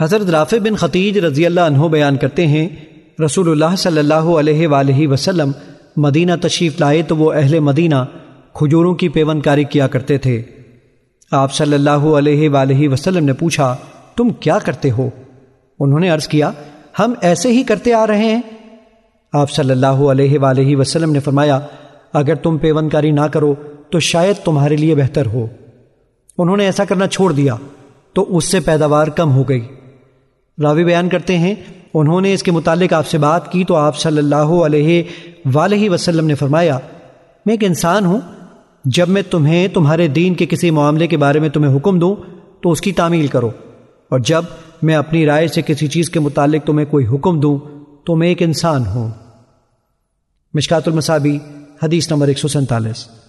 حضرت رافع بن خطیج رضی اللہ عنہ بیان کرتے ہیں، رسول اللہ صلی اللہ علیہ وآلہ وسلم مدینہ تشریف لائے تو وہ اہل مدینہ کھجوروں کی پیون کاری کیا کرتے تھے۔ آپ صلی اللہ علیہ وآلہ وسلم نے پوچھا، تم کیا کرتے ہو؟ انہوں نے عرض کیا، ہم ایسے ہی کرتے آ رہے ہیں۔ آپ صلی اللہ علیہ وآلہ وسلم نے فرمایا، اگر تم پیون کاری نہ کرو تو شاید تمہارے لیے بہتر ہو۔ انہوں نے ایسا کرنا چھوڑ دیا تو اس سے پیداوار کم ہو گئی۔ راوی بیان کرتے ہیں۔ انہوں نے اس کے متعلق آپ سے بات کی تو آپ صلی اللہ علیہ وآلہ وسلم نے فرمایا، میں ایک انسان ہوں۔ جب میں تمہیں، تمہارے دین کے کسی معاملے کے بارے میں تمہیں حکم دوں تو اس کی تعمیل کرو۔ اور جب میں اپنی رائے سے کسی چیز کے متعلق تمہیں کوئی حکم دوں تو میں ایک انسان ہوں۔ مشکات المصابی، حدیث نمبر ایک سو سینتالیس۔